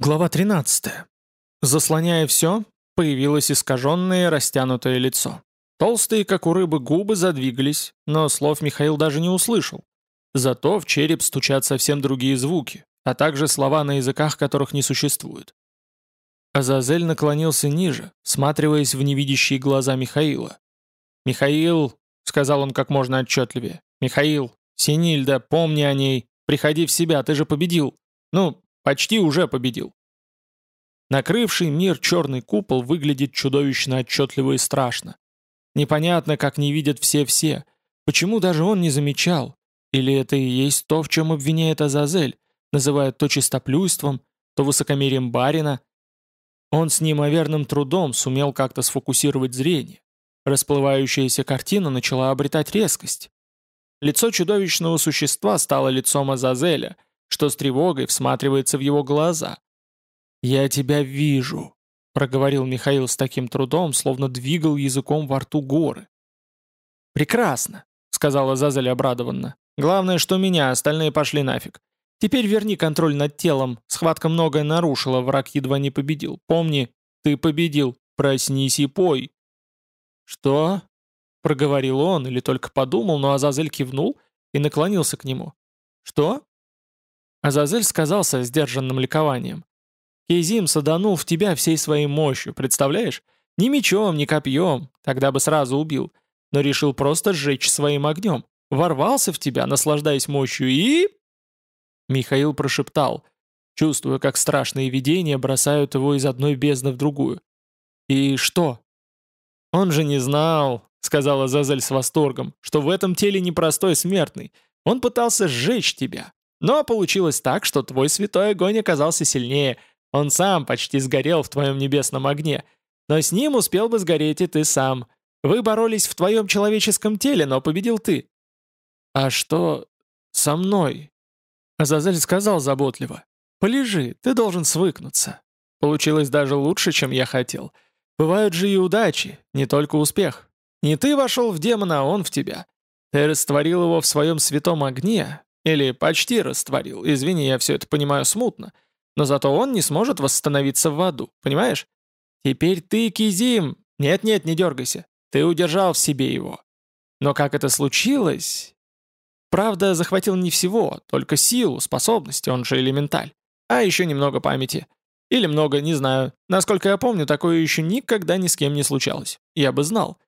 Глава 13. Заслоняя все, появилось искаженное растянутое лицо. Толстые, как у рыбы, губы задвигались, но слов Михаил даже не услышал. Зато в череп стучат совсем другие звуки, а также слова на языках, которых не существует. Азазель наклонился ниже, всматриваясь в невидящие глаза Михаила. «Михаил», — сказал он как можно отчетливее, — «Михаил, Синильда, помни о ней, приходи в себя, ты же победил. Ну, Почти уже победил. Накрывший мир черный купол выглядит чудовищно отчетливо и страшно. Непонятно, как не видят все-все. Почему даже он не замечал? Или это и есть то, в чем обвиняет Азазель, называет то чистоплюйством, то высокомерием барина? Он с неимоверным трудом сумел как-то сфокусировать зрение. Расплывающаяся картина начала обретать резкость. Лицо чудовищного существа стало лицом Азазеля — что с тревогой всматривается в его глаза. «Я тебя вижу», — проговорил Михаил с таким трудом, словно двигал языком во рту горы. «Прекрасно», — сказала Зазель обрадованно. «Главное, что меня, остальные пошли нафиг. Теперь верни контроль над телом. Схватка многое нарушила, враг едва не победил. Помни, ты победил. Проснись и пой». «Что?» — проговорил он или только подумал, но Азазель кивнул и наклонился к нему. «Что?» Азазель сказал со сдержанным ликованием. «Кейзим саданул в тебя всей своей мощью, представляешь? Ни мечом, ни копьем, тогда бы сразу убил, но решил просто сжечь своим огнем. Ворвался в тебя, наслаждаясь мощью, и...» Михаил прошептал, чувствуя, как страшные видения бросают его из одной бездны в другую. «И что?» «Он же не знал», — сказала Зазель с восторгом, «что в этом теле непростой смертный. Он пытался сжечь тебя, но получилось так, что твой святой огонь оказался сильнее. Он сам почти сгорел в твоем небесном огне. Но с ним успел бы сгореть и ты сам. Вы боролись в твоем человеческом теле, но победил ты. А что со мной? Азазель сказал заботливо. Полежи, ты должен свыкнуться. Получилось даже лучше, чем я хотел. Бывают же и удачи, не только успех. Не ты вошел в демона, а он в тебя. Ты растворил его в своем святом огне, или почти растворил. Извини, я все это понимаю смутно. Но зато он не сможет восстановиться в аду, понимаешь? Теперь ты, Кизим... Нет-нет, не дергайся. Ты удержал в себе его. Но как это случилось... Правда, захватил не всего, только силу, способности, он же элементаль. А еще немного памяти. Или много, не знаю. Насколько я помню, такое еще никогда ни с кем не случалось. Я бы знал.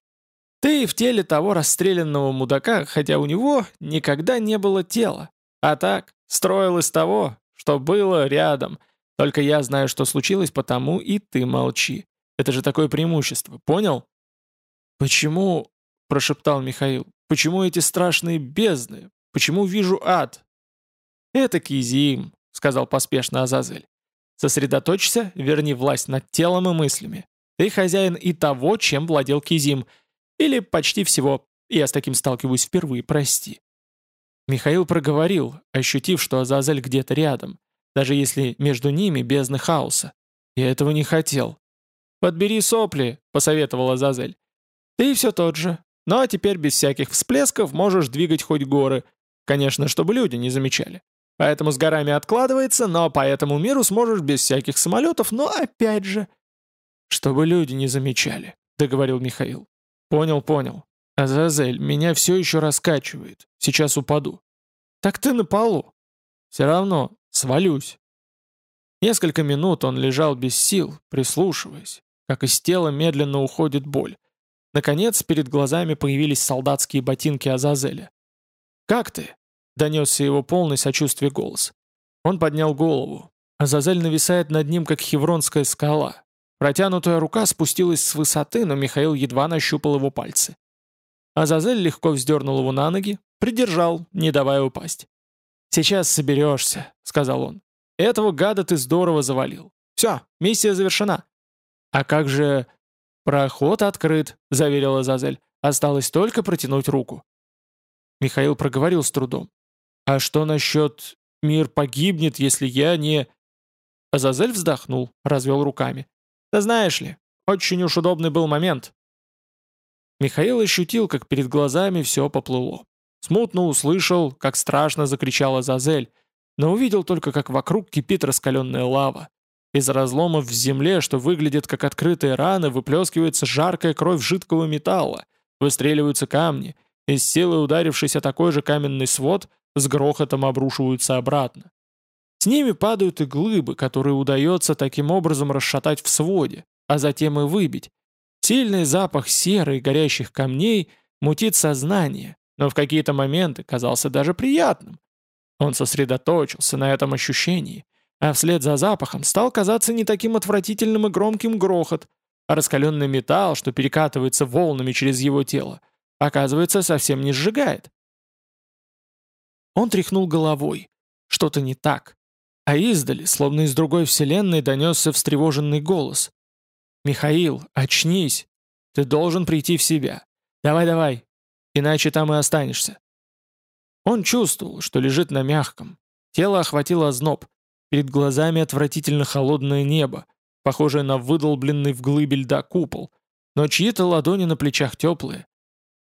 Ты в теле того расстрелянного мудака, хотя у него никогда не было тела. А так, строил из того, что было рядом. Только я знаю, что случилось, потому и ты молчи. Это же такое преимущество, понял? «Почему?» – прошептал Михаил. «Почему эти страшные бездны? Почему вижу ад?» «Это Кизим», — сказал поспешно Азазель. «Сосредоточься, верни власть над телом и мыслями. Ты хозяин и того, чем владел Кизим — или почти всего. Я с таким сталкиваюсь впервые, прости». Михаил проговорил, ощутив, что Азазель где-то рядом, даже если между ними бездны хаоса. «Я этого не хотел». «Подбери сопли», — посоветовала Азазель. «Ты все тот же. Ну а теперь без всяких всплесков можешь двигать хоть горы. Конечно, чтобы люди не замечали. Поэтому с горами откладывается, но по этому миру сможешь без всяких самолетов, но опять же...» «Чтобы люди не замечали», — договорил Михаил. «Понял, понял. Азазель, меня все еще раскачивает. Сейчас упаду». «Так ты на полу». «Все равно, свалюсь». Несколько минут он лежал без сил, прислушиваясь, как из тела медленно уходит боль. Наконец, перед глазами появились солдатские ботинки Азазеля. «Как ты?» — донесся его полный сочувствие голос. Он поднял голову. Азазель нависает над ним, как хевронская скала. Протянутая рука спустилась с высоты, но Михаил едва нащупал его пальцы. Азазель легко вздернул его на ноги, придержал, не давая упасть. «Сейчас соберешься», — сказал он. «Этого гада ты здорово завалил. Все, миссия завершена». «А как же...» «Проход открыт», — заверил Азазель. «Осталось только протянуть руку». Михаил проговорил с трудом. «А что насчет... Мир погибнет, если я не...» Азазель вздохнул, развел руками. Да знаешь ли, очень уж удобный был момент. Михаил ощутил, как перед глазами все поплыло. Смутно услышал, как страшно закричала Зазель, но увидел только, как вокруг кипит раскаленная лава. Из разломов в земле, что выглядят как открытые раны, выплескивается жаркая кровь жидкого металла, выстреливаются камни, и с силой ударившись о такой же каменный свод, с грохотом обрушиваются обратно. С ними падают и глыбы, которые удается таким образом расшатать в своде, а затем и выбить. Сильный запах серы и горящих камней мутит сознание, но в какие-то моменты казался даже приятным. Он сосредоточился на этом ощущении, а вслед за запахом стал казаться не таким отвратительным и громким грохот, а раскаленный металл, что перекатывается волнами через его тело, оказывается, совсем не сжигает. Он тряхнул головой. Что-то не так. А издали, словно из другой вселенной, донесся встревоженный голос. «Михаил, очнись! Ты должен прийти в себя. Давай-давай, иначе там и останешься». Он чувствовал, что лежит на мягком. Тело охватило озноб. Перед глазами отвратительно холодное небо, похожее на выдолбленный в глыбе льда купол, но чьи-то ладони на плечах теплые.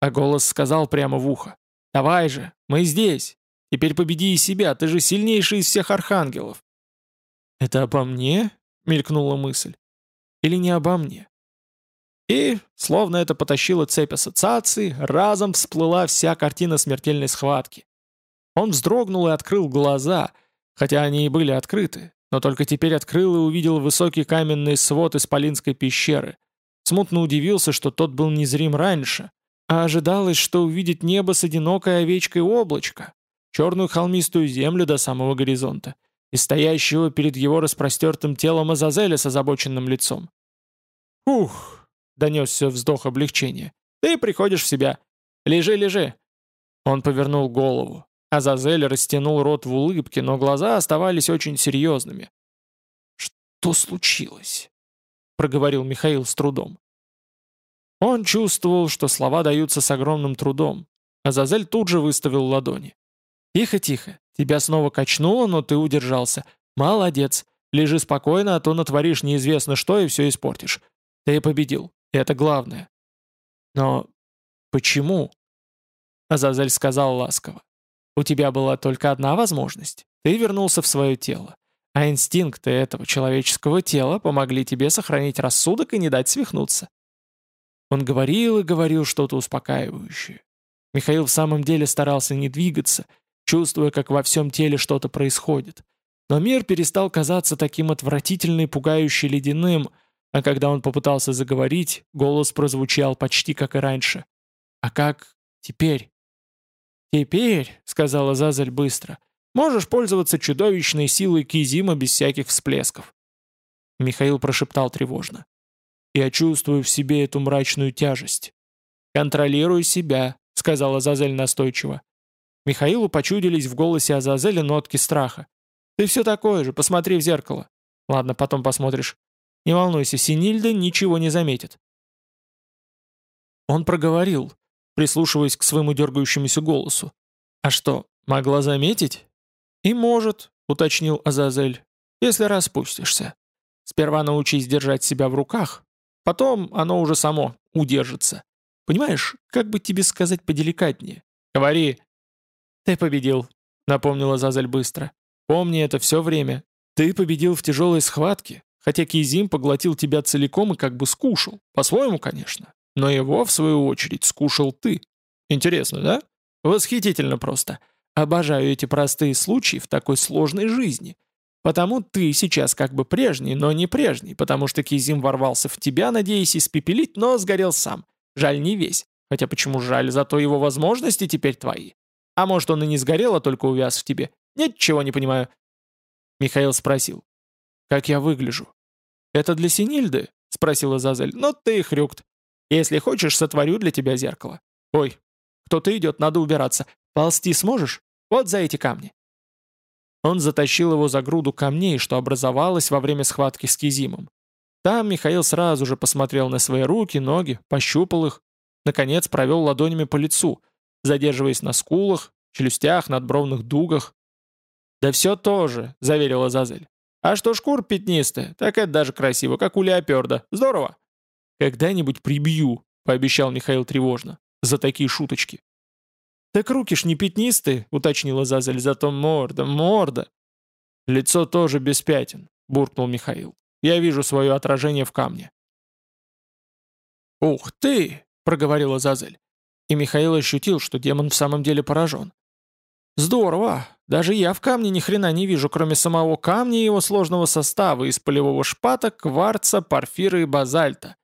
А голос сказал прямо в ухо. «Давай же, мы здесь, Теперь победи и себя, ты же сильнейший из всех архангелов». «Это обо мне?» — мелькнула мысль. «Или не обо мне?» И, словно это потащило цепь ассоциаций, разом всплыла вся картина смертельной схватки. Он вздрогнул и открыл глаза, хотя они и были открыты, но только теперь открыл и увидел высокий каменный свод исполинской пещеры. Смутно удивился, что тот был незрим раньше, а ожидалось, что увидит небо с одинокой овечкой облачко черную холмистую землю до самого горизонта и стоящего перед его распростертым телом Азазеля с озабоченным лицом. «Ух!» — донесся вздох облегчения. «Ты приходишь в себя. Лежи, лежи!» Он повернул голову. Азазель растянул рот в улыбке, но глаза оставались очень серьезными. «Что случилось?» — проговорил Михаил с трудом. Он чувствовал, что слова даются с огромным трудом. Азазель тут же выставил ладони. «Тихо-тихо. Тебя снова качнуло, но ты удержался. Молодец. Лежи спокойно, а то натворишь неизвестно что и все испортишь. Ты победил. Это главное». «Но почему?» Азазель сказал ласково. «У тебя была только одна возможность. Ты вернулся в свое тело. А инстинкты этого человеческого тела помогли тебе сохранить рассудок и не дать свихнуться». Он говорил и говорил что-то успокаивающее. Михаил в самом деле старался не двигаться, чувствуя, как во всем теле что-то происходит. Но мир перестал казаться таким отвратительно и пугающе ледяным, а когда он попытался заговорить, голос прозвучал почти как и раньше. «А как теперь?» «Теперь», — сказала Зазель быстро, — «можешь пользоваться чудовищной силой Кизима без всяких всплесков». Михаил прошептал тревожно. «Я чувствую в себе эту мрачную тяжесть». «Контролируй себя», — сказала Зазель настойчиво. Михаилу почудились в голосе Азазеля нотки страха. «Ты все такое же, посмотри в зеркало». «Ладно, потом посмотришь. Не волнуйся, Синильда ничего не заметит». Он проговорил, прислушиваясь к своему дергающемуся голосу. «А что, могла заметить?» «И может», — уточнил Азазель, — «если распустишься. Сперва научись держать себя в руках, потом оно уже само удержится. Понимаешь, как бы тебе сказать поделикатнее? Говори, «Ты победил», — напомнила Зазель быстро. «Помни это все время. Ты победил в тяжелой схватке, хотя Кизим поглотил тебя целиком и как бы скушал. По-своему, конечно. Но его, в свою очередь, скушал ты. Интересно, да? Восхитительно просто. Обожаю эти простые случаи в такой сложной жизни. Потому ты сейчас как бы прежний, но не прежний, потому что Кизим ворвался в тебя, надеясь испепелить, но сгорел сам. Жаль не весь. Хотя почему жаль, зато его возможности теперь твои. А может, он и не сгорел, а только увяз в тебе? Ничего не понимаю». Михаил спросил. «Как я выгляжу?» «Это для Синильды?» — спросила Зазель. «Но ты хрюкт. Если хочешь, сотворю для тебя зеркало. Ой, кто-то идет, надо убираться. Ползти сможешь? Вот за эти камни». Он затащил его за груду камней, что образовалось во время схватки с Кизимом. Там Михаил сразу же посмотрел на свои руки, ноги, пощупал их, наконец провел ладонями по лицу, задерживаясь на скулах, челюстях, надбровных дугах. «Да все тоже», — заверила Зазель. «А что шкур пятнистая, так это даже красиво, как у леоперда. Здорово!» «Когда-нибудь прибью», — пообещал Михаил тревожно, — «за такие шуточки». «Так руки ж не пятнистые», — уточнила Зазель, — «зато морда, морда». «Лицо тоже без пятен. буркнул Михаил. «Я вижу свое отражение в камне». «Ух ты!» — проговорила Зазель. И Михаил ощутил, что демон в самом деле поражен. «Здорово! Даже я в камне ни хрена не вижу, кроме самого камня и его сложного состава из полевого шпата, кварца, порфира и базальта,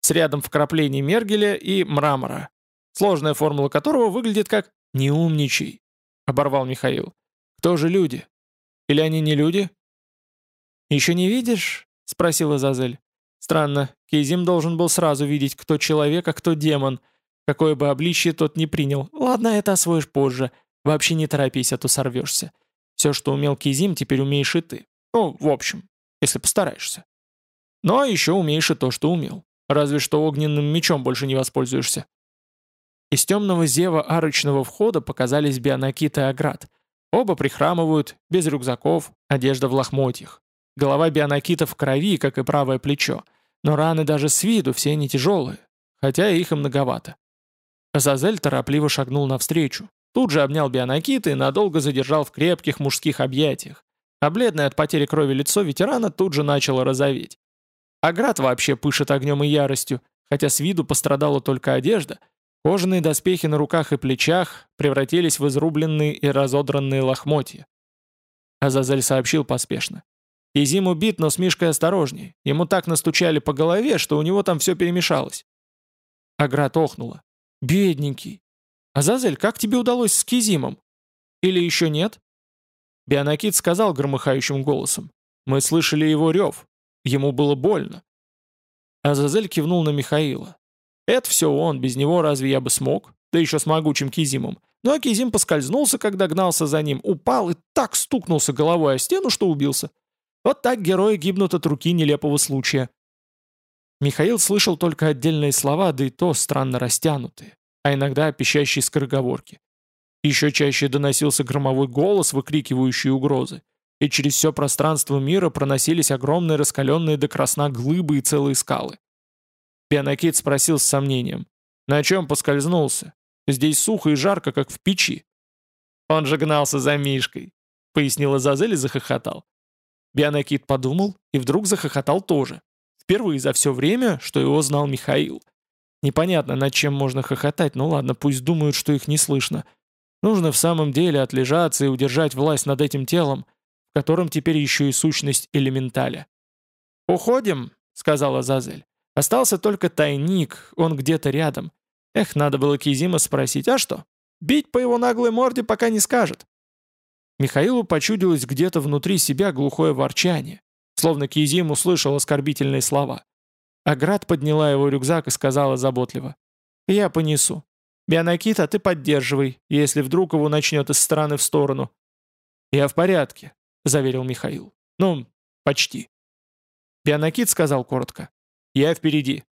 с рядом вкраплений мергеля и мрамора, сложная формула которого выглядит как «не умничай», — оборвал Михаил. «Кто же люди? Или они не люди?» «Еще не видишь?» — спросила Зазель. «Странно, Кейзим должен был сразу видеть, кто человек, а кто демон, какое бы обличье тот не принял. Ладно, это освоишь позже». Вообще не торопись, а то сорвешься. Все, что умел Кизим, теперь умеешь и ты. Ну, в общем, если постараешься. Ну а еще умеешь и то, что умел. Разве что огненным мечом больше не воспользуешься. Из темного зева арочного входа показались Бионакит и Аград. Оба прихрамывают, без рюкзаков, одежда в лохмотьях. Голова Бионакита в крови, как и правое плечо. Но раны даже с виду все не тяжелые, хотя их и многовато. Азазель торопливо шагнул навстречу, Тут же обнял Бионакита и надолго задержал в крепких мужских объятиях, а бледное от потери крови лицо ветерана тут же начало розоветь. Аград вообще пышет огнем и яростью, хотя с виду пострадала только одежда, кожаные доспехи на руках и плечах превратились в изрубленные и разодранные лохмотья. Азазель сообщил поспешно. Изим убит, но с Мишкой осторожней. Ему так настучали по голове, что у него там все перемешалось. Аград охнула. «Бедненький! «Азазель, как тебе удалось с Кизимом? Или еще нет?» Бионакит сказал громыхающим голосом. «Мы слышали его рев. Ему было больно». Азазель кивнул на Михаила. «Это все он, без него разве я бы смог? Да еще с могучим Кизимом. Ну а Кизим поскользнулся, когда гнался за ним, упал и так стукнулся головой о стену, что убился. Вот так герои гибнут от руки нелепого случая». Михаил слышал только отдельные слова, да и то странно растянутые а иногда пищащие скороговорки. Еще чаще доносился громовой голос, выкрикивающий угрозы, и через все пространство мира проносились огромные раскаленные до красна глыбы и целые скалы. Пианакит спросил с сомнением, «На чем поскользнулся? Здесь сухо и жарко, как в печи». «Он же гнался за Мишкой», — пояснила Зазель и захохотал. Бионакит подумал и вдруг захохотал тоже. Впервые за все время, что его знал Михаил — Непонятно, над чем можно хохотать, ну ладно, пусть думают, что их не слышно. Нужно в самом деле отлежаться и удержать власть над этим телом, в котором теперь еще и сущность элементаля. «Уходим», — сказала Зазель. «Остался только тайник, он где-то рядом. Эх, надо было Кизима спросить, а что? Бить по его наглой морде пока не скажет». Михаилу почудилось где-то внутри себя глухое ворчание, словно Кизим услышал оскорбительные слова. Аград подняла его рюкзак и сказала заботливо. «Я понесу. Бионакита, ты поддерживай, если вдруг его начнет из стороны в сторону». «Я в порядке», — заверил Михаил. «Ну, почти». Бионакит сказал коротко. «Я впереди».